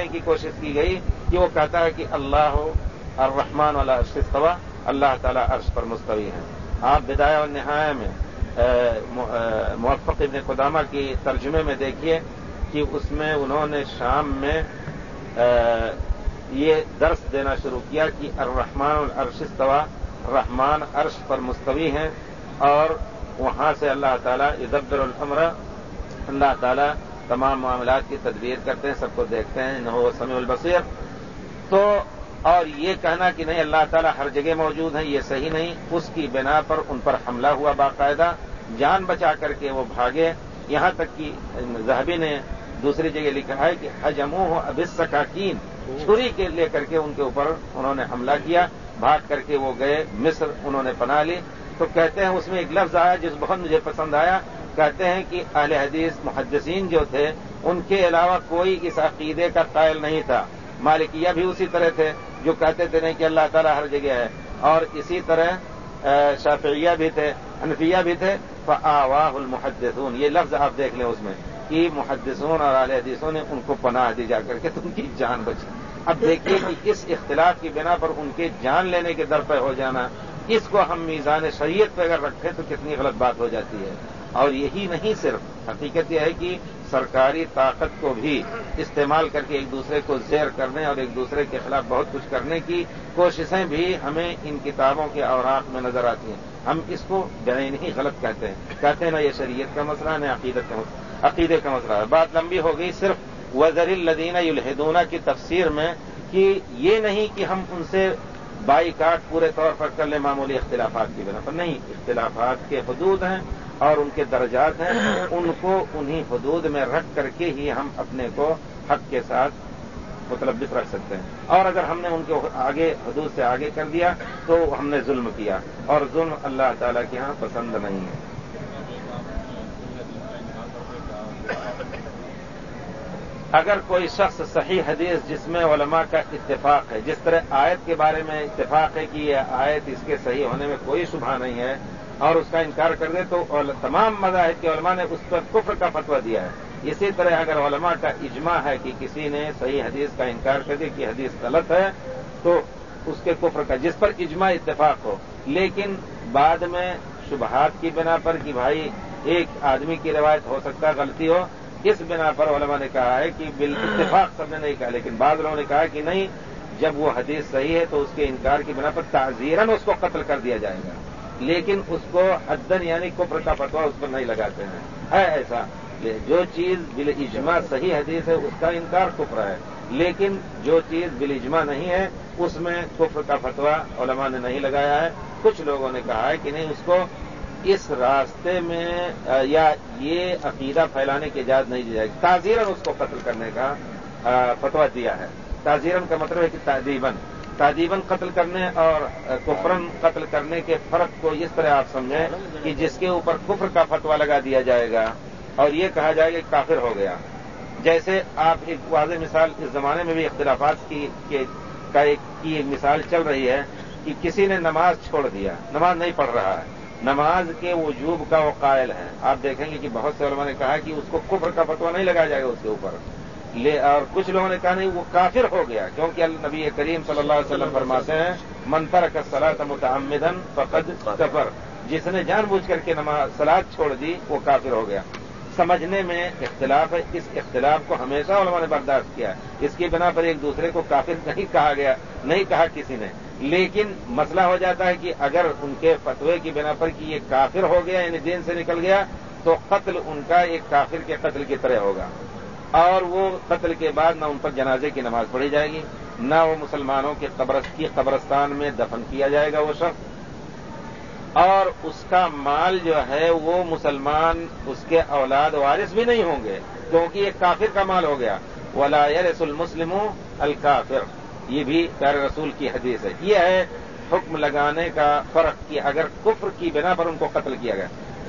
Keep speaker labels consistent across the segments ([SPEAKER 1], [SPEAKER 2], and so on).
[SPEAKER 1] ڈالنے کی کوشش کی گئی کہ وہ کہتا ہے کہ اللہ الرحمن والا ارشستوا اللہ تعالیٰ عرش پر مستوی ہے آپ بدایا اور نہایا میں موفق ابن قدامہ کی ترجمے میں دیکھیے کہ اس میں انہوں نے شام میں یہ درس دینا شروع کیا کہ الرحمن الرشستوا رحمان عرش پر مستوی ہیں اور وہاں سے اللہ تعالیٰ ادبر العمر اللہ تعالیٰ تمام معاملات کی تدبیر کرتے ہیں، سب کو دیکھتے ہیں نو سمیع البصیر۔ تو، اور یہ کہنا کہ نہیں، اللہ تعالیٰ ہر جگہ موجود ہیں، یہ صحیح نہیں۔ اس کی بنا پر ان پر حملہ ہوا باقاعدہ، جان بچا کر کے وہ بھاگے۔ یہاں تک کہ زہبی نے دوسری جگہ لکھا ہے کہ حجمو ہو ابس سکاکین چھری کے لے کر کے ان کے اوپر انہوں نے حملہ کیا۔ بھاگ کر کے وہ گئے، مصر، انہوں نے پناہ لی۔ تو کہتے ہیں، اس میں ایک لفظ آیا جس بہت مجھے پسند آیا۔ کہتے ہیں کہ اہل حدیث محدثین جو تھے، ان کے علاوہ کوئی اس عقیدے کا قائل نہیں تھا۔ مالکیہ بھی اسی طرح تھے جو کہتے تھے نہیں کہ اللہ تعالیٰ ہر جگہ ہے۔ اور اسی طرح شافعیہ بھی تھے انفیہ بھی تھے۔ فواہ المحدثون۔ یہ لفظ آپ دیکھ لیں اس میں کہ محدثون اور اہل حدیثوں نے ان کو پناہ دی جا کر کے تم کی جان بچی۔ اب دیکھیے کہ اس اختلاف کی بنا پر ان کے جان لینے کے در پہ ہو جانا اس کو ہم میزان شریعت پہ اگر رکھیں تو کتنی غلط بات ہو جاتی ہے۔ اور یہی نہیں صرف، حقیقت یہ ہے کہ سرکاری طاقت کو بھی استعمال کر کے ایک دوسرے کو زیر کرنے اور ایک دوسرے کے خلاف بہت کچھ کرنے کی کوششیں بھی ہمیں ان کتابوں کے اوراق میں نظر آتی ہیں۔ ہم اس کو بین ہی غلط کہتے ہیں۔ کہتے ہیں نا، یہ شریعت کا مسئلہ، نہ عقیدت کا مسئلہ۔ عقیدے کا مسئلہ۔ ہے بات لمبی ہو گئی صرف وزر الدینہ الحدونہ کی تفسیر میں کہ یہ نہیں کہ ہم ان سے بائی کاٹ پورے طور پر کر لیں معمولی اختلافات کی بنا پر۔ نہیں، اختلافات کے حدود ہیں۔ اور ان کے درجات ہیں، ان کو انہی حدود میں رکھ کر کے ہی ہم اپنے کو حق کے ساتھ متلبس رکھ سکتے ہیں۔ اور اگر ہم نے ان کے آگے، حدود سے آگے کر دیا تو ہم نے ظلم کیا۔ اور ظلم اللہ تعالی کے ہاں پسند نہیں ہے۔ اگر کوئی شخص صحیح حدیث جس میں علماء کا اتفاق ہے، جس طرح آیت کے بارے میں اتفاق ہے کہ یہ آیت اس کے صحیح ہونے میں کوئی شبہ نہیں ہے اور اس کا انکار کر دے تو تمام مذاہب کے علماء نے اس پر کفر کا فتویٰ دیا ہے۔ اسی طرح اگر علماء کا اجماع ہے کہ کسی نے صحیح حدیث کا انکار کر دیا کہ حدیث غلط ہے، تو اس کے کفر کا جس پر اجماع اتفاق ہو۔ لیکن بعد میں شبہات کی بنا پر کہ بھائی ایک آدمی کی روایت ہو سکتا ہے غلطی ہو، اس بنا پر علماء نے کہا ہے کہ بال اتفاق سب نے نہیں کہا، لیکن بعض لوگوں نے کہا کہ نہیں، جب وہ حدیث صحیح ہے تو اس کے انکار کی بنا پر تعزیرن اس کو قتل کر دیا جائے گا۔ لیکن اس کو حدن یعنی کفر کا فتوا اس پر نہیں لگاتے ہیں۔ ہے ایسا۔ جو چیز بل اجماع صحیح حدیث ہے، اس کا انکار کفر ہے۔ لیکن جو چیز بل اجماع نہیں ہے، اس میں کفر کا فتوا علماء نے نہیں لگایا ہے۔ کچھ لوگوں نے کہا ہے کہ نہیں، اس کو اس راستے میں یا یہ عقیدہ پھیلانے کی اجازت نہیں دی جائے گی۔ تعزیرن اس کو قتل کرنے کا فتوا دیا ہے۔ تعزیرن کا مطلب ہے کہ تعدیبن تعدیباً قتل کرنے اور کفرن قتل کرنے کے فرق کو اس طرح آپ سمجھیں کہ جس کے اوپر کفر کا فتوا لگا دیا جائے گا اور یہ کہا جائے گا کہ کافر ہو گیا۔ جیسے آپ ایک واضح مثال اس زمانے میں بھی اختلافات کی کا ایک کی مثال چل رہی ہے کہ کسی نے نماز چھوڑ دیا، نماز نہیں پڑھ رہا ہے۔ نماز کے وجوب کا وہ قائل ہے۔ آپ دیکھیں گے کہ بہت سے علماء نے کہا کہ اس کو کفر کا فتوا نہیں لگایا جائے گا اس کے اوپر۔ لے، اور کچھ لوگوں نے کہا نہیں، وہ کافر ہو گیا، کیونکہ نبی کریم صلی اللہ علیہ وسلم فرماتے ہیں منتر کا سلاط متعمدن فقد کفر. جس نے جان بوجھ کر کے نماز سلاد چھوڑ دی، وہ کافر ہو گیا۔ سمجھنے میں اختلاف ہے، اس اختلاف کو ہمیشہ علماء نے برداشت کیا اس کی بنا پر ایک دوسرے کو کافر نہیں کہا گیا، نہیں کہا کسی نے۔ لیکن مسئلہ ہو جاتا ہے کہ اگر ان کے فتوے کی بنا پر کہ یہ کافر ہو گیا یعنی دین سے نکل گیا، تو قتل ان کا، ایک کافر کے قتل کی طرح ہوگا۔ اور وہ قتل کے بعد نہ ان پر جنازے کی نماز پڑھی جائے گی، نہ وہ مسلمانوں کے کی قبرستان میں دفن کیا جائے گا وہ شخص۔ اور اس کا مال جو ہے وہ مسلمان اس کے اولاد وارث بھی نہیں ہوں گے، کیونکہ یہ کافر کا مال ہو گیا۔ ولا یرس المسلم الکافر یہ بھی پیر رسول کی حدیث ہے۔ یہ ہے حکم لگانے کا فرق کہ اگر کفر کی بنا پر ان کو قتل کیا گیا۔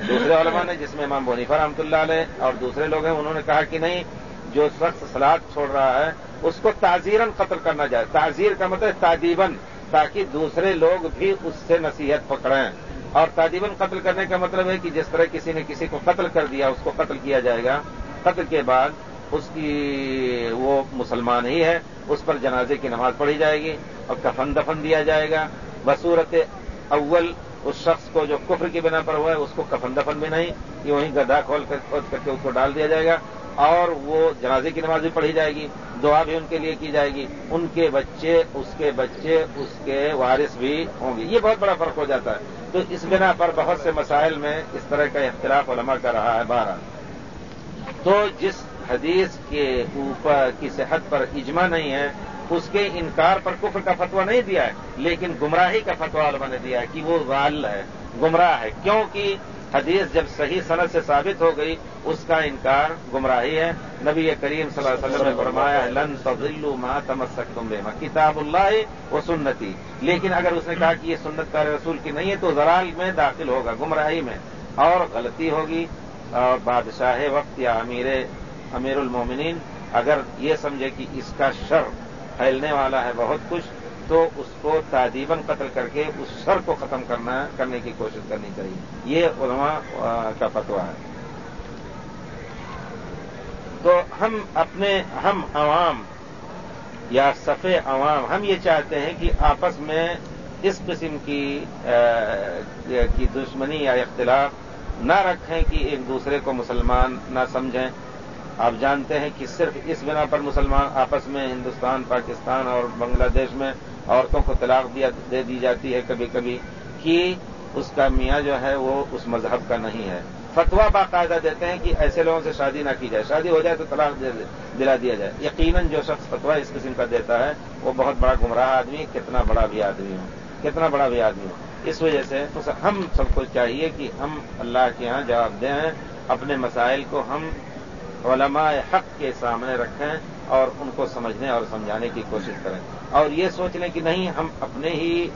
[SPEAKER 1] دوسرے علماء نے جس میں امام بونیفا رحمۃ اللہ علیہ اور دوسرے لوگ ہیں، انہوں نے کہا کہ نہیں جو شخص سلاد چھوڑ رہا ہے، اس کو تعزیرن قتل کرنا چاہے تعزیر کا مطلب تعدیبن تاکہ دوسرے لوگ بھی اس سے نصیحت پکڑیں۔ اور تعدیبن قتل کرنے کا مطلب ہے کہ جس طرح کسی نے کسی کو قتل کر دیا، اس کو قتل کیا جائے گا۔ قتل کے بعد اس کی وہ مسلمان ہی ہے، اس پر جنازے کی نماز پڑھی جائے گی اور کفن دفن دیا جائے گا۔ بصورت اول، اس شخص کو جو کفر کی بنا پر ہوا ہے، اس کو کفن دفن بھی نہیں یہ وہیں گدھا کھول کھود کر کے اس کو ڈال دیا جائے گا۔ اور وہ جنازے کی نماز بھی پڑھی جائے گی، دعا بھی ان کے لیے کی جائے گی۔ ان کے بچے، اس کے بچے، اس کے وارث بھی ہوں گے۔ یہ بہت بڑا فرق ہو جاتا ہے۔ تو اس بنا پر بہت سے مسائل میں اس طرح کا اختلاف علماء کر رہا ہے بارہ تو جس حدیث کے اوپر کی صحت پر اجماع نہیں ہے، اس کے انکار پر کفر کا فتوا نہیں دیا ہے، لیکن گمراہی کا فتوا علماء نے دیا ہے کہ وہ غال ہے، گمراہ ہے۔ کیونکہ حدیث جب صحیح صنعت سے ثابت ہو گئی، اس کا انکار گمراہی ہے۔ نبی کریم صلی اللہ علیہ وسلم نے فرمایا، لن تضلوا ما تمسکتم بما. کتاب اللہ و سنتی۔ لیکن اگر اس نے کہا کہ یہ سنت کار رسول کی نہیں ہے، تو زرال میں داخل ہوگا، گمراہی میں۔ اور غلطی ہوگی۔ اور بادشاہ وقت یا امیر امیر المومنین، اگر یہ سمجھے کہ اس کا شر پھیلنے والا ہے بہت کچھ تو اس کو تعدیباً قتل کر کے اس شر کو ختم کرنا، کرنے کی کوشش کرنی چاہیے۔ یہ علماء کا فتوا ہے۔ تو ہم اپنے، ہم عوام یا صفے عوام، ہم یہ چاہتے ہیں کہ آپس میں اس قسم کی کی دشمنی یا اختلاف نہ رکھیں کہ ایک دوسرے کو مسلمان نہ سمجھیں۔ آپ جانتے ہیں کہ صرف اس بنا پر مسلمان آپس میں ہندوستان، پاکستان اور بنگلہ دیش میں عورتوں کو طلاق دے دی جاتی ہے کبھی کبھی، کہ اس کا میاں جو ہے وہ اس مذہب کا نہیں ہے۔ فتوا باقاعدہ دیتے ہیں کہ ایسے لوگوں سے شادی نہ کی جائے۔ شادی ہو جائے تو طلاق دلا دیا جائے۔ یقیناً جو شخص فتوا اس قسم کا دیتا ہے، وہ بہت بڑا گمراہ آدمی، کتنا بڑا بھی آدمی ہو، کتنا بڑا بھی آدمی ہو۔ اس وجہ سے ہم سب کو چاہیے کہ ہم اللہ کے ہاں جواب دیں، اپنے مسائل کو ہم علماء حق کے سامنے رکھیں اور ان کو سمجھنے اور سمجھانے کی کوشش کریں۔ اور یہ سوچ لیں کہ نہیں ہم اپنے ہی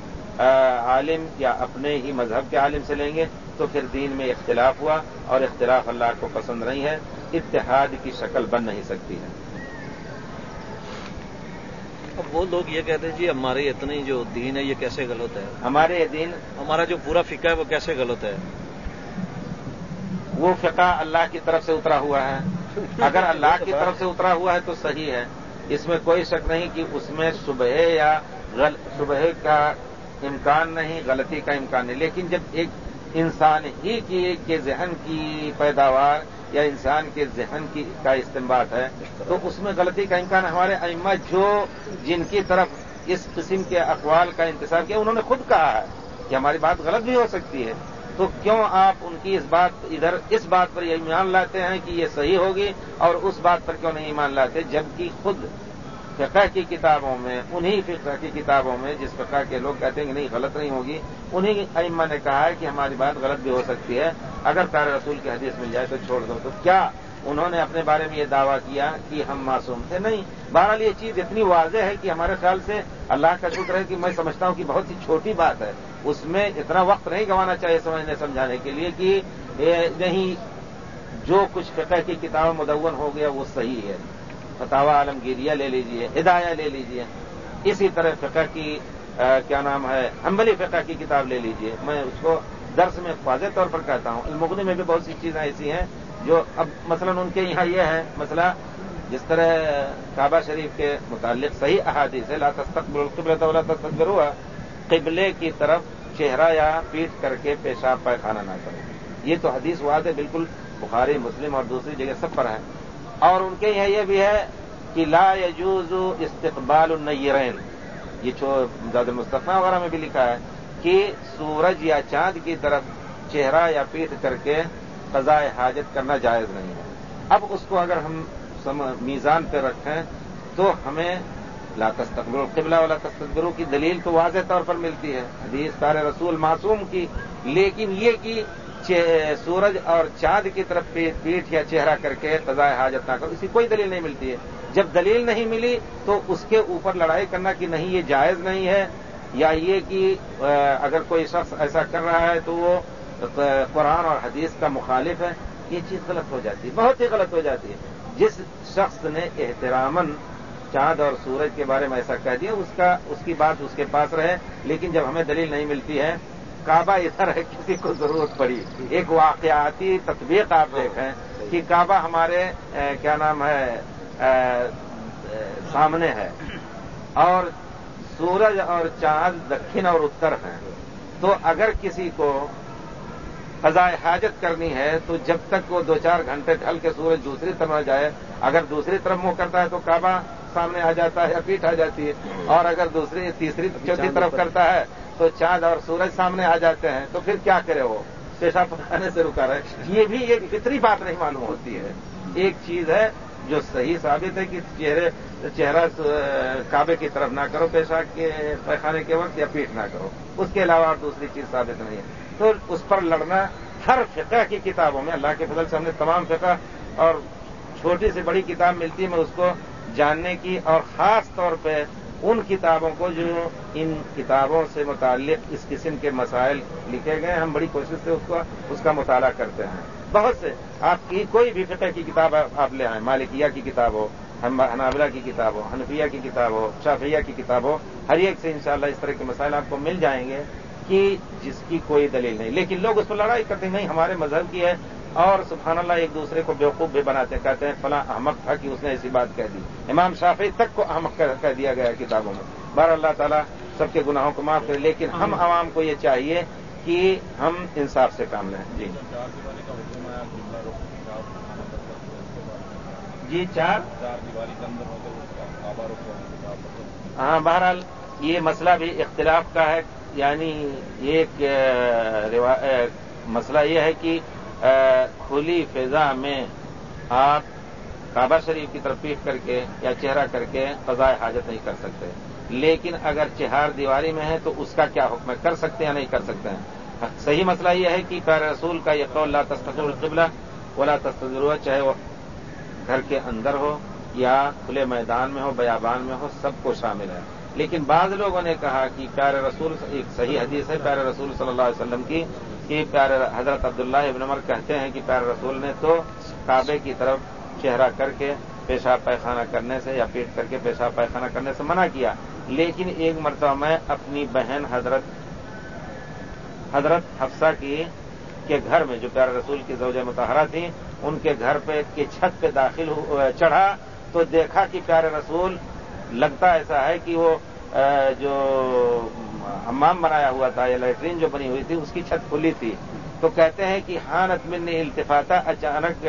[SPEAKER 1] عالم یا اپنے ہی مذہب کے عالم سے لیں گے تو پھر دین میں اختلاف ہوا اور اختلاف اللہ کو پسند نہیں ہے اتحاد کی شکل بن نہیں سکتی ہے۔
[SPEAKER 2] اب وہ لوگ یہ کہتے ہیں جی ہمارے اتنے جو دین ہے یہ کیسے غلط ہے؟
[SPEAKER 1] ہمارے یہ دین
[SPEAKER 2] ہمارا جو پورا فقہ ہے وہ کیسے غلط ہے؟
[SPEAKER 1] وہ فقہ اللہ کی طرف سے اترا ہوا ہے۔ اگر اللہ کی طرف سے اترا ہوا ہے تو صحیح ہے۔ اس میں کوئی شک نہیں کہ اس میں صبح یا صبح کا امکان نہیں، غلطی کا امکان نہیں۔ لیکن جب ایک انسان ہی کی کے ذہن کی پیداوار یا انسان کے ذہن کی کا استعمال ہے، تو اس میں غلطی کا امکان ہمارے ائمہ جو جن کی طرف اس قسم کے اقوال کا انتظار کیا، انہوں نے خود کہا ہے کہ ہماری بات غلط بھی ہو سکتی ہے۔ تو کیوں آپ ان کی اس بات ادھر اس بات پر یہ ایمان لاتے ہیں کہ یہ صحیح ہوگی اور اس بات پر کیوں نہیں ایمان لاتے؟ جبکہ خود فقہ کی کتابوں میں انہی فقہ کی کتابوں میں جس فقہ کے لوگ کہتے ہیں کہ نہیں، غلط نہیں ہوگی، انہی ائمہ نے کہا ہے کہ ہماری بات غلط بھی ہو سکتی ہے۔ اگر تار رسول کی حدیث مل جائے تو چھوڑ دو۔ تو کیا انہوں نے اپنے بارے میں یہ دعویٰ کیا کہ ہم معصوم تھے؟ نہیں۔ بہرحال یہ چیز اتنی واضح ہے کہ ہمارے خیال سے اللہ کا شکر ہے کہ میں سمجھتا ہوں کہ بہت ہی چھوٹی بات ہے۔ اس میں اتنا وقت نہیں گنوانا چاہیے سمجھنے سمجھانے کے لیے کہ نہیں، جو کچھ فقہ کی کتاب مدون ہو گیا وہ صحیح ہے۔ فتوا عالمگیریہ لے لیجیے، ہدایہ لے لیجیے۔ اسی طرح فقہ کی کیا نام ہے حمبلی فقہ کی کتاب لے لیجیے۔ میں اس کو درس میں واضح طور پر کہتا ہوں۔ المغنی میں بھی بہت سی چیزیں ایسی ہیں جو اب مثلا ان کے یہاں یہ ہے مسئلہ جس طرح کعبہ شریف کے متعلق صحیح احادیث ہے، لا تستقبل القبلۃ ولا تستدبروها۔ قبلے کی طرف چہرہ یا پیٹ کر کے پیشاب پائخانہ نہ کرے یہ تو حدیث واد ہے، بالکل بخاری، مسلم اور دوسری جگہ سب پر ہے۔ اور ان کے یہاں یہ بھی ہے کہ لا یجوز استقبال النیرین۔ یہ زاد مصطفیٰ وغیرہ میں بھی لکھا ہے کہ سورج یا چاند کی طرف چہرہ یا پیٹ کر کے قضاء حاجت کرنا جائز نہیں ہے۔ اب اس کو اگر ہم میزان پہ رکھیں تو ہمیں لا تستقبل قبلہ والا تصدروں کی دلیل تو واضح طور پر ملتی ہے۔ حدیث تار رسول معصوم کی، لیکن یہ کہ سورج اور چاند کی طرف پیٹ یا چہرہ کر کے قضاء حاجت نہ کرو، اسی کوئی دلیل نہیں ملتی ہے۔ جب دلیل نہیں ملی تو اس کے اوپر لڑائی کرنا کہ نہیں، یہ جائز نہیں ہے، یا یہ کہ اگر کوئی شخص ایسا کر رہا ہے تو وہ قرآن اور حدیث کا مخالف ہے، یہ چیز غلط ہو جاتی ہے، بہت ہی غلط ہو جاتی ہے۔ جس شخص نے احترامن چاند اور سورج کے بارے میں ایسا کہہ دیا، اس کا اس کی بات اس کے پاس رہے، لیکن جب ہمیں دلیل نہیں ملتی ہے، کعبہ ادھر ہے، کسی کو ضرورت پڑی۔ ایک واقعاتی تطبیق آپ دیکھیں کہ کعبہ ہمارے کیا نام ہے سامنے ہے۔ اور سورج اور چاند دکن اور اتر ہیں۔ تو اگر کسی کو فضائے حاجت کرنی ہے، تو جب تک وہ دو چار گھنٹے ڈھل کے سورج دوسری طرف جائے، اگر دوسری طرف منہ کرتا ہے تو کعبہ سامنے آ جاتا ہے یا پیٹ آ جاتی ہے اور اگر دوسری تیسری چوتھی طرف کرتا ہے تو چاند اور سورج سامنے آ جاتے ہیں تو پھر کیا کرے وہ؟ پیشاب پکانے سے رکا رہے۔ یہ بھی ایک فطری بات نہیں معلوم ہوتی ہے۔ ایک چیز ہے جو صحیح ثابت ہے کہ چہرے چہرہ کعبے کی طرف نہ کرو پیشاب کے پیخانے کے وقت یا پیٹ نہ کرو۔ اس کے علاوہ اور دوسری چیز ثابت نہیں ہے۔ تو اس پر لڑنا ہر فقہ کی کتابوں میں اللہ کے فضل سے ہم نے تمام فقہ اور چھوٹی سے بڑی کتاب ملتی ہے میں اس کو جاننے کی اور خاص طور پہ ان کتابوں کو جو ان کتابوں سے متعلق اس قسم کے مسائل لکھے گئے ہم بڑی کوشش سے اس کو اس کا مطالعہ کرتے ہیں۔ بہت سے آپ کی کوئی بھی فقہ کی کتاب آپ لے آئیں، مالکیہ کی کتاب ہو حنابلہ کی کتاب ہو، حنفیہ کی کتاب ہو شافیہ کی کتاب ہو، ہر ایک سے انشاءاللہ اس طرح کے مسائل آپ کو مل جائیں گے کہ جس کی کوئی دلیل نہیں۔ لیکن لوگ اس پر لڑائی کرتے نہیں، ہمارے مذہب کی ہے۔ اور سبحان اللہ ایک دوسرے کو بیوقوف بھی بناتے کہتے ہیں فلاں احمد تھا کہ اس نے ایسی بات کہہ دی۔ امام شافی تک کو احمد کہہ دیا گیا کتابوں میں۔ بار اللہ تعالیٰ سب کے گناہوں کو معاف کرے لیکن ہم عوام کو یہ چاہیے کہ ہم انصاف سے کام لیں۔ جی۔ جی چار؟ ہاں بہرحال یہ مسئلہ بھی اختلاف کا ہے۔ یعنی ایک مسئلہ یہ ہے کہ کھلی فضا میں آپ کعبہ شریف کی طرف پیٹ کر کے یا چہرہ کر کے فضائے حاجت نہیں کر سکتے۔ لیکن اگر چہار دیواری میں ہے تو اس کا کیا حکم ہے؟ کر سکتے ہیں یا نہیں کر سکتے ہیں؟ صحیح مسئلہ یہ ہے کہ پیر رسول کا یہ قول لا تستر القبلہ ولا تستر چاہے وہ گھر کے اندر ہو یا کھلے میدان میں ہو، بیابان میں ہو، سب کو شامل ہے۔ لیکن بعض لوگوں نے کہا کہ پیارے رسول، ایک صحیح حدیث ہے، پیارے رسول صلی اللہ علیہ وسلم کی، کہ پیارے حضرت عبداللہ ابن عمر کہتے ہیں کہ پیارے رسول نے تو کعبے کی طرف چہرہ کر کے پیشاب پیخانہ کرنے سے یا پیٹ کر کے پیشاب پیخانہ کرنے سے منع کیا۔ لیکن ایک مرتبہ میں اپنی بہن حضرت حضرت حفصہ کی، کے گھر میں، جو پیارے رسول کی زوجہ متحرہ تھی، ان کے گھر پہ کی چھت پہ داخل چڑھا تو دیکھا کہ پیارے رسول لگتا ایسا ہے کہ وہ جو حمام بنایا ہوا تھا، یا لیٹرین جو بنی ہوئی تھی، اس کی چھت کھلی تھی۔ تو کہتے ہیں کہ ہاں اطمین التفاطہ اچانک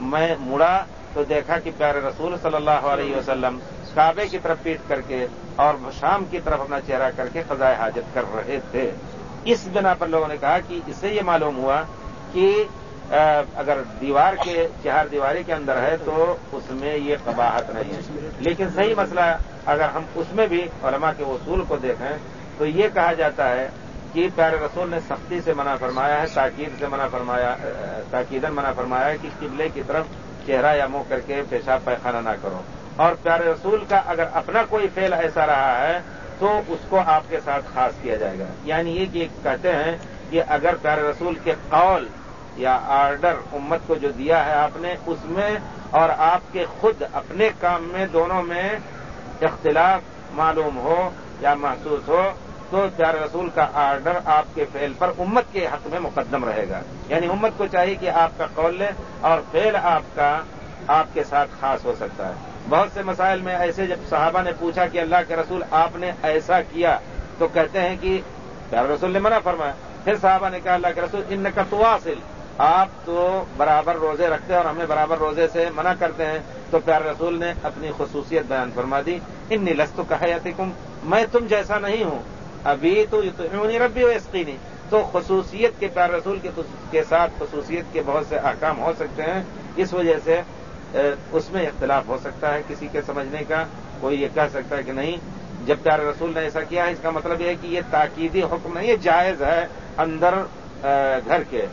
[SPEAKER 1] میں مڑا تو دیکھا کہ پیارے رسول صلی اللہ علیہ وسلم کعبے کی طرف پیٹ کر کے اور شام کی طرف اپنا چہرہ کر کے فضائے حاجت کر رہے تھے۔ اس بنا پر لوگوں نے کہا کہ اس سے یہ معلوم ہوا کہ اگر دیوار کے چہار دیواری کے اندر ہے تو اس میں یہ قباحت نہیں ہے۔ لیکن صحیح مسئلہ، اگر ہم اس میں بھی علماء کے اصول کو دیکھیں، تو یہ کہا جاتا ہے کہ پیارے رسول نے سختی سے منع فرمایا ہے، تاکید سے منع فرمایا تاکیدن منع فرمایا ہے کہ قبلے کی طرف چہرہ یا منہ کر کے پیشاب پیخانہ نہ کرو۔ اور پیارے رسول کا اگر اپنا کوئی فیل ایسا رہا ہے، تو اس کو آپ کے ساتھ خاص کیا جائے گا۔ یعنی یہ کہ کہتے ہیں کہ اگر پیارے رسول کے قول یا آرڈر امت کو جو دیا ہے آپ نے، اس میں اور آپ کے خود اپنے کام میں دونوں میں اختلاف معلوم ہو یا محسوس ہو، تو پیارے رسول کا آرڈر آپ کے فیل پر امت کے حق میں مقدم رہے گا۔ یعنی امت کو چاہیے کہ آپ کا قول لے اور فیل آپ کا آپ کے ساتھ خاص ہو سکتا ہے۔ بہت سے مسائل میں ایسے جب صحابہ نے پوچھا کہ اللہ کے رسول آپ نے ایسا کیا، تو کہتے ہیں کہ پیارے رسول نے منع فرمایا۔ پھر صحابہ نے کہا، اللہ کے رسول ان کا تو آپ تو برابر روزے رکھتے ہیں اور ہمیں برابر روزے سے منع کرتے ہیں، تو پیار رسول نے اپنی خصوصیت بیان فرما دی۔ ان نیلس تو لست کا میں تم جیسا نہیں ہوں۔ ابھی تو ربی و عسقینی تو خصوصیت کے پیار رسول کے ساتھ خصوصیت کے بہت سے احکام ہو سکتے ہیں۔ اس وجہ سے اس میں اختلاف ہو سکتا ہے کسی کے سمجھنے کا۔ کوئی یہ کہہ سکتا ہے کہ نہیں۔ جب پیارے رسول نے ایسا کیا ہے اس کا مطلب یہ ہے کہ یہ تاکیدی حکم نہیں، یہ جائز ہے اندر گھر کے۔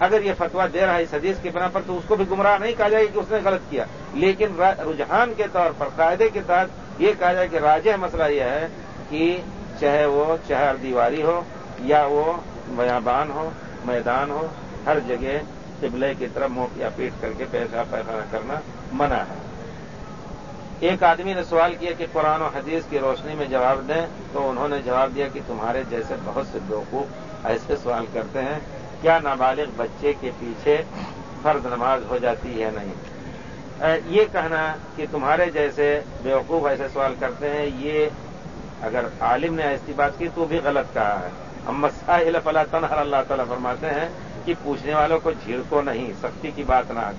[SPEAKER 1] اگر یہ فتوا دے رہا ہے اس حدیث کے بنا پر تو اس کو بھی گمراہ نہیں کہا جائے کہ اس نے غلط کیا۔ لیکن رجحان کے طور پر، قاعدے کے تحت یہ کہا جائے کہ راجہ مسئلہ یہ ہے کہ چاہے وہ چہر دیواری ہو یا وہ بیابان ہو، میدان ہو، ہر جگہ قبلے کی طرف منہ یا پیٹ کر کے پیسہ پیخانہ کرنا منع ہے۔ ایک آدمی نے سوال کیا کہ قرآن و حدیث کی روشنی میں جواب دیں تو انہوں نے جواب دیا کہ تمہارے جیسے بہت سے بیوقوف ایسے سوال کرتے ہیں کیا نابالغ بچے کے پیچھے فرض نماز ہو جاتی ہے نہیں؟ یہ کہنا کہ تمہارے جیسے بیوقوف ایسے سوال کرتے ہیں، یہ اگر عالم نے ایسی بات کی تو بھی غلط کہا ہے۔ ہم مسائل فلا تنہر، اللہ تعالیٰ فرماتے ہیں کہ پوچھنے والوں کو جھیڑکو نہیں، سختی کی بات نہ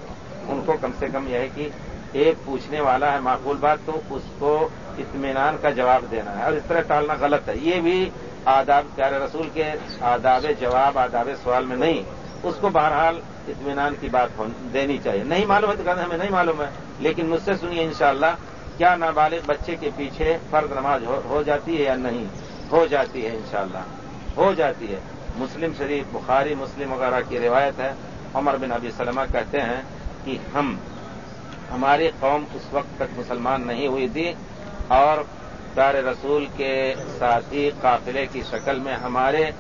[SPEAKER 1] ان کو کم سے کم یہ ہے کہ ایک پوچھنے والا ہے معقول بات تو اس کو اطمینان کا جواب دینا ہے، اور اس طرح ٹالنا غلط ہے۔ یہ بھی آداب پیارے رسول کے آداب جواب، آداب سوال میں نہیں۔ اس کو بہرحال اطمینان کی بات دینی چاہیے۔ نہیں معلوم ہے تو کہتے ہمیں نہیں معلوم ہے۔ لیکن مجھ سے سنیے انشاءاللہ، کیا نابالغ بچے کے پیچھے فرض نماز ہو جاتی ہے یا نہیں؟ ہو جاتی ہے انشاءاللہ۔ ہو جاتی ہے۔ مسلم شریف، بخاری، مسلم وغیرہ کی روایت ہے۔ عمر بن ابی سلمہ کہتے ہیں کہ ہم ہماری قوم اس وقت تک مسلمان نہیں ہوئی تھی اور دار رسول کے ساتھی قافلے کی شکل میں ہمارے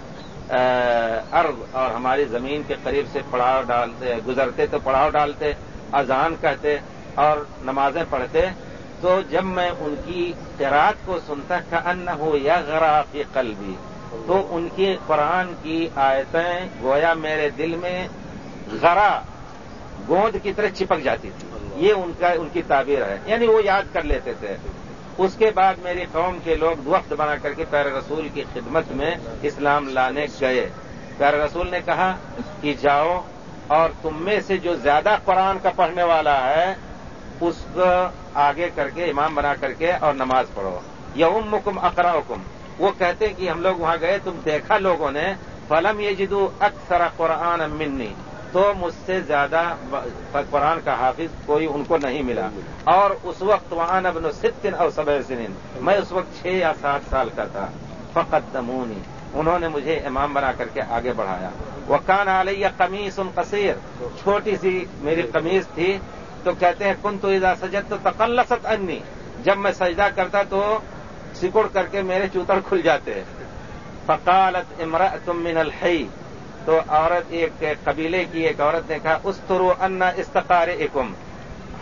[SPEAKER 1] ارض اور ہماری زمین کے قریب سے پڑاؤ ڈالتے، گزرتے تو پڑاؤ ڈالتے، اذان کہتے اور نمازیں پڑھتے۔ تو جب میں ان کی قرآت کو سنتا تھا ان ہو یا غرا کی قلبی۔ تو ان کی قرآن کی آیتیں گویا میرے دل میں غرا، گوند کی طرح چپک جاتی تھی۔ یہ ان کا، ان کی تعبیر ہے۔ یعنی وہ یاد کر لیتے تھے۔ اس کے بعد میری قوم کے لوگ وقت بنا کر کے پیر رسول کی خدمت میں اسلام لانے گئے۔ پیر رسول نے کہا کہ جاؤ اور تم میں سے جو زیادہ قرآن کا پڑھنے والا ہے، اس کو آگے کر کے، امام بنا کر کے اور نماز پڑھو۔ یوم مکم اقرا حکم وہ کہتے کہ ہم لوگ وہاں گئے، تم دیکھا لوگوں نے۔ فلم یہ جدو اکثر قرآن منی۔ تو مجھ سے زیادہ قرآن کا حافظ کوئی ان کو نہیں ملا۔ اور اس وقت وہاں ابن ستن اور سب سنین میں اس وقت چھ یا سات سال کا تھا۔ فقط دمونی انہوں نے مجھے امام بنا کر کے آگے بڑھایا۔ وہ کان علیہ قمیص ان قصیر۔ چھوٹی سی میری قمیض تھی۔ تو کہتے ہیں کن تو ادا سجد تو تقلست انی۔ جب میں سجدہ کرتا تو سکڑ کر کے میرے چوتر کھل جاتے۔ فقالت امرأة من الحی۔ تو عورت ایک قبیلے کی ایک عورت نے کہا اس طرو ان استقار اکم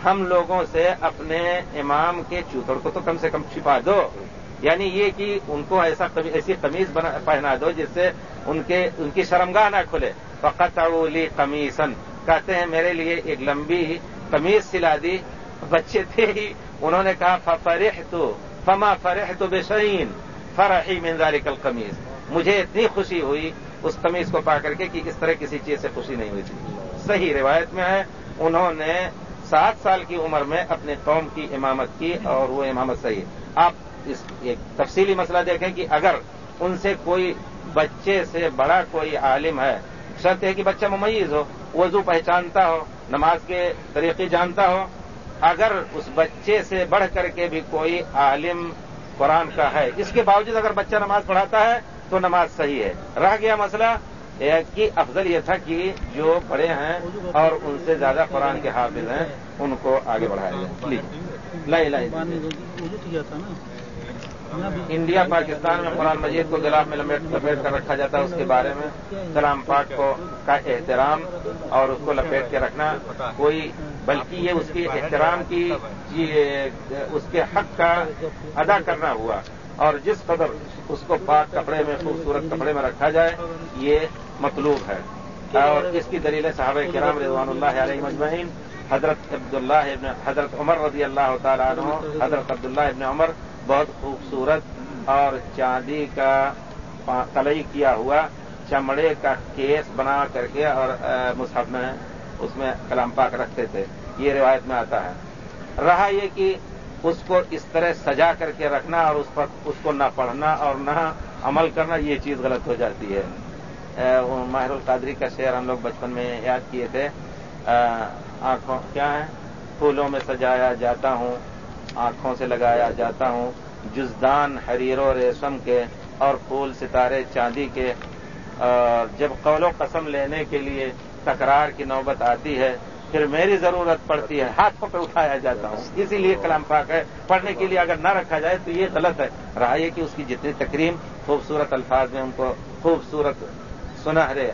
[SPEAKER 1] ہم لوگوں سے اپنے امام کے چوتڑ کو تو کم سے کم چھپا دو۔ یعنی یہ کہ ان کو ایسا ایسی قمیض پہنا دو جس سے ان کے، ان کی شرمگاہ نہ کھلے۔ فقط اولی قمیصن کہتے ہیں، میرے لیے ایک لمبی قمیض سلا دی۔ بچے تھے ہی۔ انہوں نے کہا فرح تو فما فرح تو بے شرین فرحی منظار کل قمیض مجھے اتنی خوشی ہوئی اس قمیض کو پا کر کے کہ اس طرح کسی چیز سے خوشی نہیں ہوئی تھی۔ صحیح روایت میں ہے، انہوں نے سات سال کی عمر میں اپنے قوم کی امامت کی اور وہ امامت صحیح آپ اس ایک تفصیلی مسئلہ دیکھیں کہ اگر ان سے کوئی بچے سے بڑا کوئی عالم ہے، شرط ہے کہ بچہ ممیز ہو، وضو پہچانتا ہو، نماز کے طریقے جانتا ہو، اگر اس بچے سے بڑھ کر کے بھی کوئی عالم قرآن کا ہے، اس کے باوجود اگر بچہ نماز پڑھاتا ہے تو نماز صحیح ہے۔ رہ گیا مسئلہ کہ افضل یہ تھا کہ جو بڑے ہیں اور ان سے زیادہ قرآن کے حافظ ہیں، ان کو آگے بڑھایا جائے۔ لائی لائی انڈیا، پاکستان میں قرآن مجید کو گلاب میں لپیٹ کر رکھا جاتا ہے، اس کے بارے میں کلام پاک کو کا احترام اور اس کو لپیٹ کے رکھنا کوئی، بلکہ یہ اس کی احترام کی اس کے حق کا ادا کرنا ہوا۔ اور جس قدر اس کو پاک کپڑے میں، خوبصورت کپڑے میں رکھا جائے، یہ مطلوب ہے۔ اور اس کی دلیل صحابہ کرام رضوان اللہ علیہ مجمعین حضرت عبداللہ ابن، حضرت عمر رضی اللہ تعالیٰ عنہ، حضرت عبداللہ ابن عمر، بہت خوبصورت اور چاندی کا تلئی کیا ہوا، چمڑے کا کیس بنا کر کے اور مصحف میں، اس میں کلام پاک رکھتے تھے۔ یہ روایت میں آتا ہے۔ رہا یہ کہ اس کو اس طرح سجا کر کے رکھنا اور اس پر اس کو نہ پڑھنا اور نہ عمل کرنا، یہ چیز غلط ہو جاتی ہے۔ ماہر القادری کا شعر ہم لوگ بچپن میں یاد کیے تھے۔ آنکھوں، کیا ہے؟ پھولوں میں سجایا جاتا ہوں، آنکھوں سے لگایا جاتا ہوں۔ جزدان حریر و ریشم کے اور پھول ستارے چاندی کے۔ جب قول و قسم لینے کے لیے تکرار کی نوبت آتی ہے پھر میری ضرورت پڑتی ہے، ہاتھوں پہ اٹھایا جاتا ہوں۔ اسی لیے کلام پاک ہے۔ پڑھنے کے لیے اگر نہ رکھا جائے تو یہ غلط ہے۔ رہا یہ کہ اس کی جتنی تکریم خوبصورت الفاظ میں ان کو خوبصورت سنہرے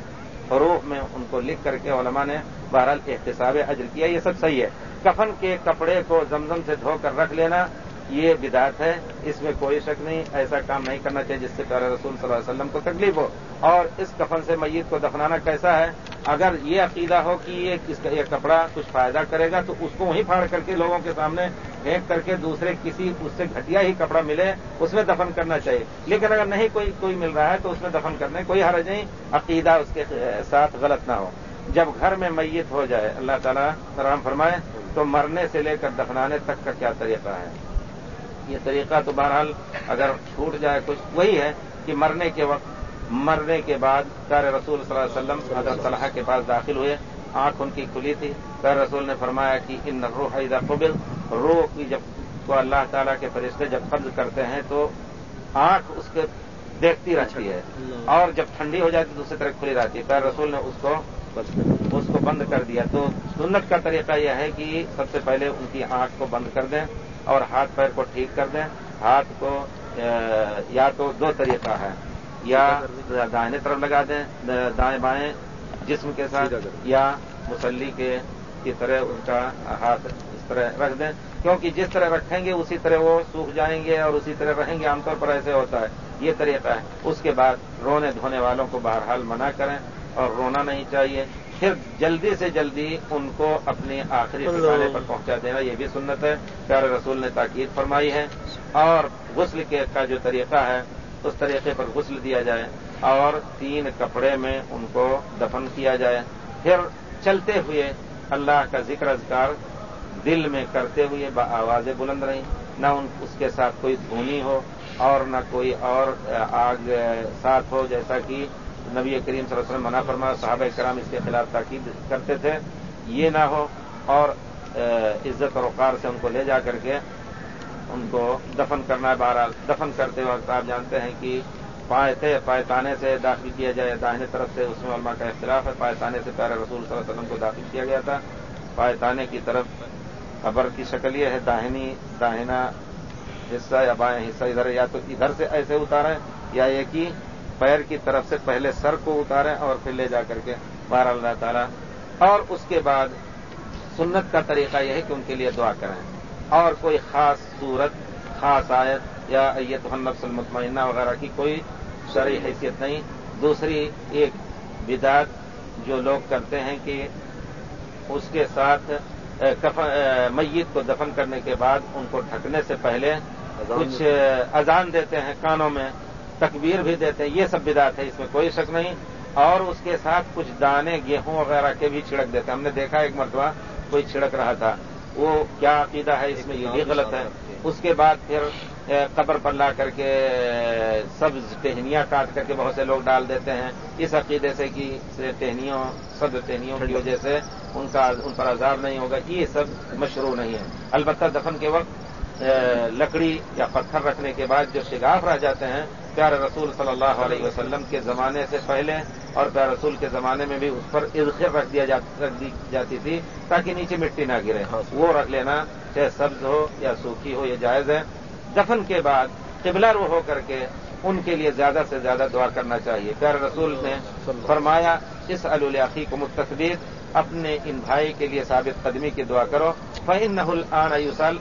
[SPEAKER 1] حروف میں ان کو لکھ کر کے علماء نے بہرحال احتساب اجر کیا، یہ سب صحیح ہے۔ کفن کے کپڑے کو زمزم سے دھو کر رکھ لینا یہ بدعت ہے، اس میں کوئی شک نہیں، ایسا کام نہیں کرنا چاہیے جس سے پیارے رسول صلی اللہ علیہ وسلم کو تکلیف ہو۔ اور اس کفن سے میت کو دفنانا کیسا ہے؟ اگر یہ عقیدہ ہو کہ یہ اس کا یہ کپڑا کچھ فائدہ کرے گا، تو اس کو وہیں پھاڑ کر کے لوگوں کے سامنے پھینک کر کے دوسرے کسی اس سے گھٹیا ہی کپڑا ملے، اس میں دفن کرنا چاہیے۔ لیکن اگر نہیں کوئی کوئی مل رہا ہے، تو اس میں دفن کرنے کوئی حرج نہیں، عقیدہ اس کے ساتھ غلط نہ ہو۔ جب گھر میں میت ہو جائے، اللہ تعالیٰ رام فرمائے، تو مرنے سے لے کر دفنانے تک کا کیا طریقہ ہے؟ یہ طریقہ تو بہرحال اگر چھوٹ جائے کچھ، وہی ہے کہ مرنے کے وقت، مرنے کے بعد پیر رسول صلی اللہ علیہ وسلم حضرت صلاح کے پاس داخل ہوئے، آنکھ ان کی کھلی تھی۔ پیر رسول نے فرمایا کہ ان روح قبل روح کی جب کو اللہ تعالیٰ کے فرشتے جب قبض کرتے ہیں تو آنکھ اس کے دیکھتی رہتی ہے۔ اور جب ٹھنڈی ہو جاتی تو دوسری طرح کھلی رہتی۔ ہے پیر رسول نے اس کو اس کو بند کر دیا۔ تو سنت کا طریقہ یہ ہے کہ سب سے پہلے ان کی آنکھ کو بند کر دیں۔ اور ہاتھ پیر کو ٹھیک کر دیں۔ ہاتھ کو یا تو دو طریقہ ہے یا دائیں طرف لگا دیں دائیں بائیں جسم کے ساتھ یا مسلی کے کی طرح ان کا ہاتھ اس طرح رکھ دیں۔ کیونکہ جس طرح رکھیں گے اسی طرح وہ سوکھ جائیں گے اور اسی طرح رہیں گے۔ عام طور پر ایسے ہوتا ہے۔ یہ طریقہ ہے۔ اس کے بعد رونے دھونے والوں کو بہرحال منع کریں اور رونا نہیں چاہیے۔ پھر جلدی سے جلدی ان کو اپنے آخری ٹھکانے پر پہنچا دینا یہ بھی سنت ہے۔ پیارے رسول نے تاکید فرمائی ہے۔ اور غسل کے کا جو طریقہ ہے اس طریقے پر غسل دیا جائے اور تین کپڑے میں ان کو دفن کیا جائے۔ پھر چلتے ہوئے اللہ کا ذکر اذکار دل میں کرتے ہوئے آوازیں بلند رہیں۔ نہ ان اس کے ساتھ کوئی دھونی ہو اور نہ کوئی اور آگ ساتھ ہو جیسا کہ نبی کریم صلی اللہ علیہ وسلم منع فرما صحابہ کرام اس کے خلاف تاکید کرتے تھے۔ یہ نہ ہو اور عزت اور وقار سے ان کو لے جا کر کے ان کو دفن کرنا ہے۔ بہرحال دفن کرتے وقت آپ جانتے ہیں کہ پائے پائےتانے سے داخل کیا جائے، داہنے طرف سے اس میں علماء کا اختلاف ہے۔ پائےتانے سے پیارے رسول صلی اللہ علیہ وسلم کو داخل کیا گیا تھا۔ پائےتانے کی طرف خبر کی شکل یہ ہے، داہنی داہنا حصہ یا بائیں حصہ ادھر یا تو ادھر سے ایسے اتارے یا یہ کہ پیر کی طرف سے پہلے سر کو اتاریں اور پھر لے جا کر کے بار اللہ تعالیٰ اور اس کے بعد سنت کا طریقہ یہ ہے کہ ان کے لیے دعا کریں۔ اور کوئی خاص صورت خاص آیت یا ایت محمد المطمئنہ وغیرہ کی کوئی شرعی حیثیت نہیں۔ دوسری ایک بدعت جو لوگ کرتے ہیں کہ اس کے ساتھ میت کو دفن کرنے کے بعد ان کو ڈھکنے سے پہلے کچھ اذان دیتے ہیں کانوں میں۔ تکبیر بھی دیتے ہیں، یہ سب بدات ہے، اس میں کوئی شک نہیں۔ اور اس کے ساتھ کچھ دانے، گیہوں وغیرہ کے بھی چھڑک دیتے ہیں۔ ہم نے دیکھا ایک مرتبہ کوئی چھڑک رہا تھا۔ وہ کیا عقیدہ ہے، اس میں یہ بھی غلط ہے۔ اس کے بعد پھر قبر پر لا کر کے، سبز ٹہنیاں کاٹ کر کے بہت سے لوگ ڈال دیتے ہیں۔ اس عقیدے سے کہ ٹہنیوں سب ٹہنیوں کی وجہ سے ان کا، ان پر عذاب نہیں ہوگا یہ سب مشروع نہیں ہے البتہ دفن کے وقت لکڑی یا پتھر رکھنے کے بعد جو شگاف رہ جاتے ہیں پیارے رسول صلی اللہ علیہ وسلم کے زمانے سے پہلے اور پیارے رسول کے زمانے میں بھی اس پر ادخر رکھ دیا رکھ دی جاتی تھی تاکہ نیچے مٹی نہ گرے۔ وہ رکھ لینا چاہے سبز ہو یا سوکھی ہو یہ جائز ہے۔ دفن کے بعد قبلہ رو ہو کر کے ان کے لیے زیادہ سے زیادہ دعا کرنا چاہیے۔ پیارے رسول نے فرمایا اس الولیاقی کو متصدید اپنے ان بھائی کے لیے ثابت قدمی کی دعا کرو۔ فہم نحل آن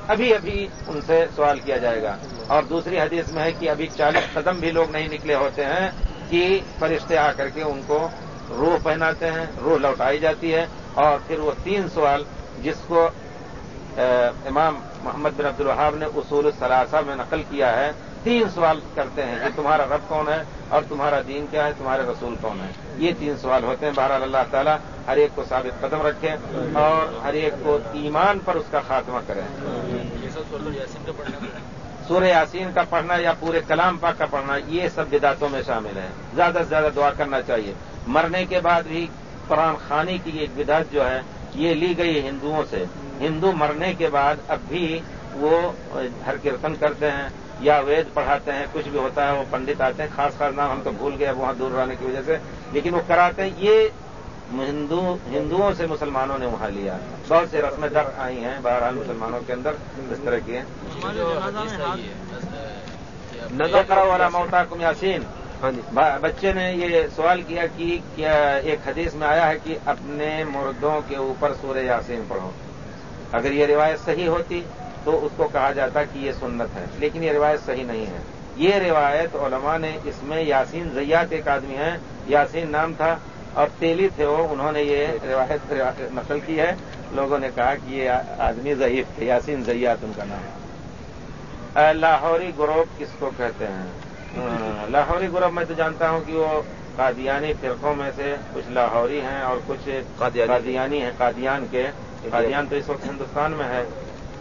[SPEAKER 1] ابھی ابھی ان سے سوال کیا جائے گا۔ اور دوسری حدیث میں ہے کہ ابھی چالیس قدم بھی لوگ نہیں نکلے ہوتے ہیں کہ فرشتے آ کر کے ان کو روح پہناتے ہیں، روح لوٹائی جاتی ہے۔ اور پھر وہ تین سوال جس کو امام محمد بن عبد الوہاب نے اصول الثلاثہ میں نقل کیا ہے۔ تین سوال کرتے ہیں کہ تمہارا رب کون ہے اور تمہارا دین کیا ہے، تمہارے رسول کون ہے یہ تین سوال ہوتے ہیں۔ بہرحال اللہ تعالیٰ ہر ایک کو ثابت قدم رکھے اور ہر ایک کو ایمان پر اس کا خاتمہ کرے۔ سورہ یاسین کا پڑھنا یا پورے کلام پاک کا پڑھنا، یہ سب بداتوں میں شامل ہے زیادہ سے زیادہ دعا کرنا چاہیے۔ مرنے کے بعد بھی قرآن خانی کی ایک بدعت جو ہے، یہ لی گئی ہندوؤں سے۔ ہندو مرنے کے بعد اب بھی وہ ہر کیرتن کرتے ہیں۔ یا وید پڑھاتے ہیں کچھ بھی ہوتا ہے وہ پنڈت آتے ہیں خاص خاص نام ہم تو بھول گئے وہاں دور رہنے کی وجہ سے۔ لیکن وہ کراتے ہیں یہ ہندو ہندوؤں سے مسلمانوں نے وہاں لیا۔ بہت سے رسمیں در آئی ہیں بہرحال مسلمانوں کے اندر اس طرح کی نظر والا موتا کم یاسین۔ ہاں جی۔ بچے نے یہ سوال کیا کہ کیا ایک حدیث میں آیا ہے کہ اپنے مردوں کے اوپر سورہ یاسین پڑھو۔ اگر یہ روایت صحیح ہوتی تو اس کو کہا جاتا کہ یہ سنت ہے لیکن یہ روایت صحیح نہیں ہے۔ یہ روایت علماء نے اس میں یاسین زیات ایک آدمی ہیں یاسین نام تھا اور تیلی تھے وہ انہوں نے یہ روایت نقل کی ہے۔ لوگوں نے کہا کہ یہ آدمی ضعیف تھے یاسین زیات ان کا نام ہے۔ لاہوری گروہ کس کو کہتے ہیں؟ لاہوری گروہ میں تو جانتا ہوں کہ وہ قادیانی فرقوں میں سے کچھ لاہوری ہیں اور کچھ قادیانی ہیں قادیان کے۔ قادیان تو اس وقت ہندوستان میں ہے۔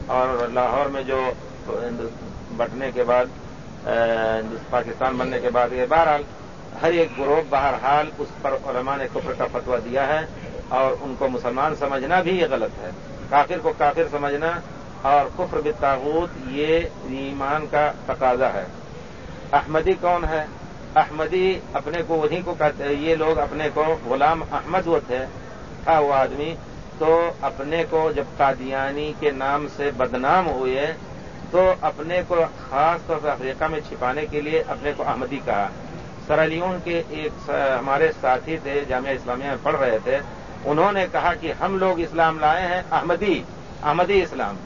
[SPEAKER 1] اور لاہور میں جو بٹنے کے بعد پاکستان بننے کے بعد یہ بہرحال ہر ایک گروہ بہرحال اس پر علماء نے کفر کا فتویٰ دیا ہے اور ان کو مسلمان سمجھنا بھی یہ غلط ہے۔ کافر کو کافر سمجھنا اور کفر بتاغوت یہ ایمان کا تقاضا ہے۔ احمدی کون ہے؟ احمدی اپنے کو وہیں کو کہتے یہ لوگ اپنے کو غلام احمد وہ تھے، تھا وہ آدمی۔ تو اپنے کو جب قادیانی کے نام سے بدنام ہوئے، تو اپنے کو خاص طور پر افریقہ میں چھپانے کے لیے اپنے کو احمدی کہا۔ سرالیون کے ایک ہمارے ساتھی تھے، جامعہ اسلامیہ میں پڑھ رہے تھے، انہوں نے کہا کہ ہم لوگ اسلام لائے ہیں احمدی احمدی اسلام۔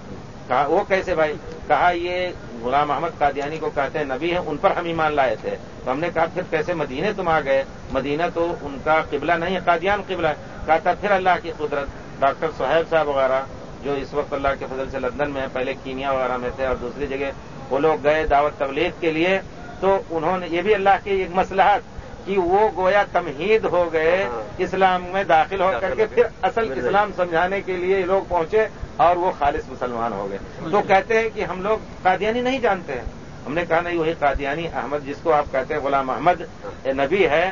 [SPEAKER 1] کہا، وہ کیسے بھائی؟ کہا، یہ غلام احمد قادیانی کو کہتے ہیں، نبی ہیں، ان پر ہم ایمان لائے تھے۔ تو ہم نے کہا، پھر کیسے مدینے تم آ گئے؟ مدینہ تو ان کا قبلہ نہیں ہے قادیان قبلہ ہے۔ کہا تھا، پھر اللہ کی قدرت۔ ڈاکٹر سہیب صاحب وغیرہ جو اس وقت اللہ کے فضل سے لندن میں پہلے کینیا وغیرہ میں تھے اور دوسری جگہ وہ لوگ گئے دعوت تبلیغ کے لیے۔ تو انہوں نے یہ بھی اللہ کی ایک مسلحت کہ وہ گویا تمہید ہو گئے ہاں۔ اسلام میں داخل ہو کر کے پھر اصل اسلام سمجھانے کے لیے لوگ پہنچے اور وہ خالص مسلمان ہو گئے۔ تو کہتے ہیں کہ ہم لوگ قادیانی نہیں جانتے ہیں۔ ہم نے کہا نہیں وہی قادیانی احمد جس کو آپ کہتے ہیں غلام احمد نبی ہے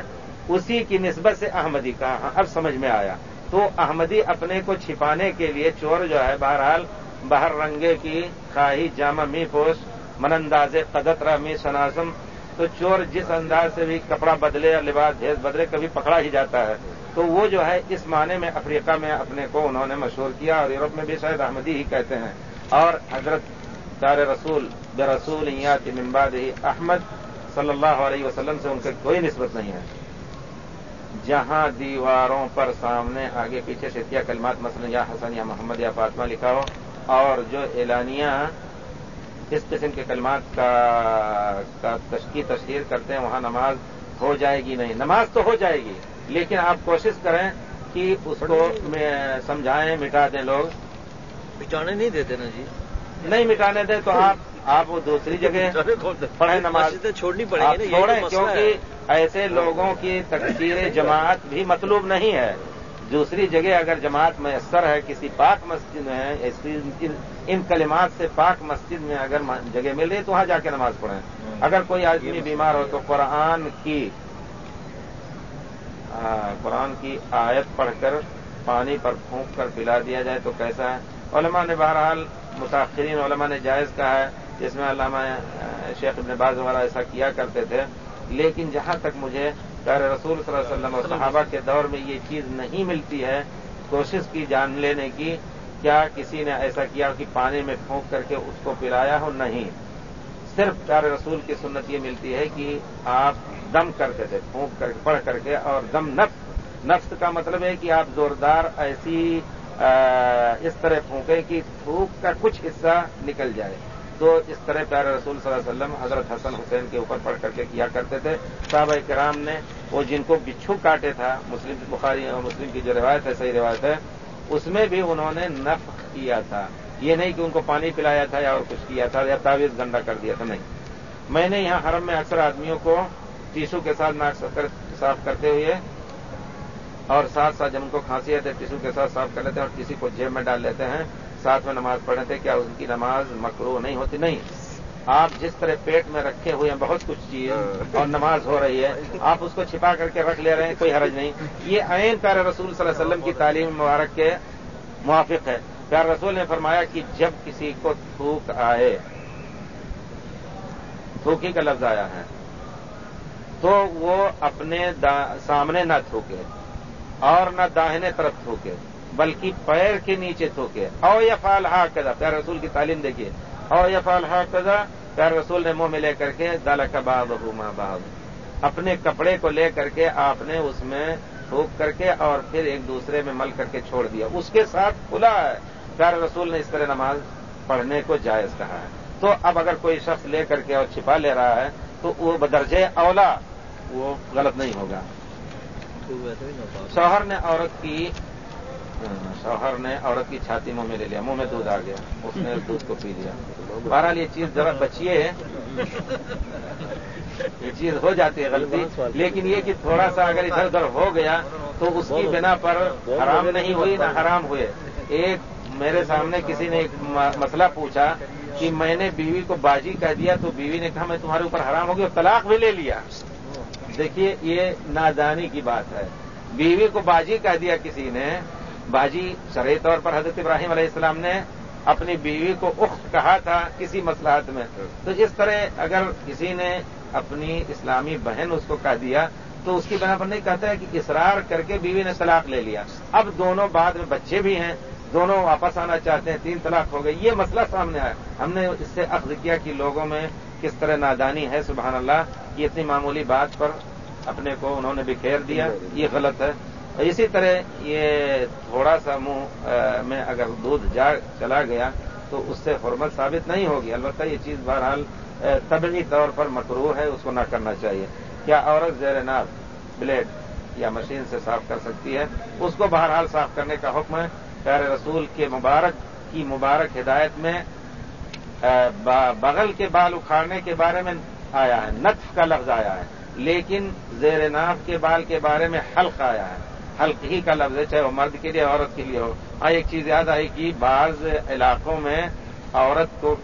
[SPEAKER 1] اسی کی نسبت سے احمدی کہا ہاں، اب سمجھ میں آیا۔ تو احمدی اپنے کو چھپانے کے لیے چور جو ہے، بہرحال باہر رنگے کی خواہی جامع می پوش من انداز قدت می سناسم تو چور جس انداز سے بھی کپڑا بدلے یا لباس بھیس بدلے کبھی پکڑا ہی جاتا ہے۔ تو وہ جو ہے، اس معنی میں افریقہ میں اپنے کو انہوں نے مشہور کیا اور یورپ میں بھی شاید احمدی ہی کہتے ہیں۔ اور حضرت دار رسول بے رسول یات ممباد احمد صلی اللہ علیہ وسلم سے ان کی کوئی نسبت نہیں ہے۔ جہاں دیواروں پر سامنے آگے پیچھے سے کیا کلمات مثلا یا حسن یا محمد یا فاطمہ لکھا ہو اور جو اعلانیہ اس قسم کے کلمات کا کی تشہیر کرتے ہیں وہاں نماز ہو جائے گی نہیں۔ نماز تو ہو جائے گی لیکن آپ کوشش کریں کہ اس کو سمجھائیں مٹا دیں لوگ۔
[SPEAKER 2] مٹانے نہیں دیتے نا جی؟
[SPEAKER 1] نہیں مٹانے دیں تو آپ آپ وہ دوسری جگہ پڑھیں نماز۔
[SPEAKER 2] چھوڑنی پڑے گی
[SPEAKER 1] چھوڑیں کیونکہ ایسے لوگوں کی تقسیر جماعت بھی مطلوب نہیں ہے۔ دوسری جگہ اگر جماعت میسر ہے کسی پاک مسجد میں ہے ان کلمات سے پاک مسجد میں اگر جگہ مل رہی تو وہاں جا کے نماز پڑھیں۔ اگر کوئی آدمی بیمار ہو تو قرآن کی قرآن کی آیت پڑھ کر پانی پر پھونک کر پلا دیا جائے تو کیسا ہے؟ علماء نے بہرحال متاثرین علماء نے جائز کہا ہے جس میں علامہ شیخ ابن باز وغیرہ ایسا کیا کرتے تھے۔ لیکن جہاں تک مجھے پیارے رسول صلی اللہ علیہ وسلم اور صحابہ کے دور میں یہ چیز نہیں ملتی ہے، کوشش کی جان لینے کی، کیا کسی نے ایسا کیا کہ پانی میں پھونک کر کے اس کو پلایا ہو؟ نہیں۔ صرف پیارے رسول کی سنت یہ ملتی ہے کہ آپ دم کرتے تھے، پھونک کر پڑھ کر کے اور دم نفس۔ نفس کا مطلب ہے کہ آپ زوردار ایسی اس طرح پھونکے کہ تھوک کا کچھ حصہ نکل جائے۔ تو اس طرح پیارے رسول صلی اللہ علیہ وسلم حضرت حسن حسین کے اوپر پڑھ کر کے کیا کرتے تھے۔ صحابہ کرام نے وہ جن کو بچھو کاٹے تھا، مسلم بخاری اور مسلم کی جو روایت ہے، صحیح روایت ہے، اس میں بھی انہوں نے نفق کیا تھا۔ یہ نہیں کہ ان کو پانی پلایا تھا یا اور کچھ کیا تھا یا تعویذ گندا کر دیا تھا، نہیں۔ میں نے یہاں حرم میں اکثر آدمیوں کو ٹیشو کے ساتھ ناک صاف کرتے ہوئے اور ساتھ ساتھ جب ان کو کھانسی آتے ٹیشو کے ساتھ صاف کر لیتے ہیں اور کسی کو جیب میں ڈال لیتے ہیں۔ ساتھ میں نماز پڑھنے تھے کیا ان کی نماز مکرو نہیں ہوتی؟ نہیں۔ آپ جس طرح پیٹ میں رکھے ہوئے ہیں بہت کچھ چیز اور نماز ہو رہی ہے۔ آپ اس کو چھپا کر کے رکھ لے رہے ہیں کوئی حرج نہیں۔ یہ عین پیارے رسول صلی اللہ علیہ وسلم کی تعلیم مبارک کے موافق ہے۔ پیار رسول نے فرمایا کہ جب کسی کو تھوک آئے تھوکی کا لفظ آیا ہے تو وہ اپنے سامنے نہ تھوکے اور نہ داہنے طرف تھوکے۔ بلکہ پیر کے نیچے تھوکے۔ او یا فال ہا کدا پیار رسول کی تعلیم دیکھیے۔ او یا فال ہا کدا پیار رسول نے منہ میں لے کر کے دالا کا باب ماں باب۔ اپنے کپڑے کو لے کر کے آپ نے اس میں تھوک کر کے اور پھر ایک دوسرے میں مل کر کے چھوڑ دیا۔ اس کے ساتھ کھلا ہے۔ پیار رسول نے اس طرح نماز پڑھنے کو جائز کہا ہے۔ تو اب اگر کوئی شخص لے کر کے اور چھپا لے رہا ہے، تو وہ بدرجے اولا وہ غلط نہیں ہوگا۔ شوہر نے عورت کی شوہر نے عورت کی چھاتی منہ میں لے لیا، منہ میں دودھ آ گیا، اس نے دودھ کو پی لیا۔ بہرحال یہ چیز ذرا بچیے یہ چیز ہو جاتی ہے غلطی، لیکن یہ کہ تھوڑا سا اگر ادھر ادھر ہو گیا تو اس کی بنا پر حرام نہیں ہوئی، نہ حرام ہوئے۔ ایک میرے سامنے کسی نے ایک مسئلہ پوچھا کہ میں نے بیوی کو باجی کہہ دیا تو بیوی نے کہا میں تمہارے اوپر حرام ہو گیا، طلاق بھی لے لیا۔ دیکھیے یہ نادانی کی بات ہے۔ بیوی کو باجی کہہ دیا کسی نے باجی شرعی طور پر حضرت ابراہیم علیہ السلام نے اپنی بیوی کو اخت کہا تھا کسی مسلحت میں۔ تو اس طرح اگر کسی نے اپنی اسلامی بہن اس کو کہہ دیا، تو اس کی بنا پر نہیں کہتا ہے کہ اصرار کر کے بیوی نے طلاق لے لیا۔ اب دونوں بعد میں بچے بھی ہیں، دونوں واپس آنا چاہتے ہیں، تین طلاق ہو گئی۔ یہ مسئلہ سامنے آیا۔ ہم نے اس سے اخذ کیا کہ لوگوں میں کس طرح نادانی ہے، سبحان اللہ، یہ اتنی معمولی بات پر اپنے کو انہوں نے بکھیر دیا۔ یہ غلط ہے۔ اسی طرح یہ تھوڑا سا منہ میں اگر دودھ جا چلا گیا تو اس سے حرمت ثابت نہیں ہوگی۔ البتہ یہ چیز بہرحال طبعی طور پر مکرو ہے، اس کو نہ کرنا چاہیے۔ کیا عورت زیر ناف بلیڈ یا مشین سے صاف کر سکتی ہے؟ اس کو بہرحال صاف کرنے کا حکم ہے۔ پیارے رسول کے مبارک، کی مبارک ہدایت میں بغل کے بال اکھاڑنے کے بارے میں آیا ہے، نطف کا لفظ آیا ہے۔ لیکن زیر ناف کے بال کے بارے میں حلق آیا ہے۔ حلق ہی کا لفظ ہے، چاہے وہ مرد کے لیے عورت کے لیے ہو۔ ہاں ایک چیز یاد آئی کہ بعض علاقوں میں عورت کو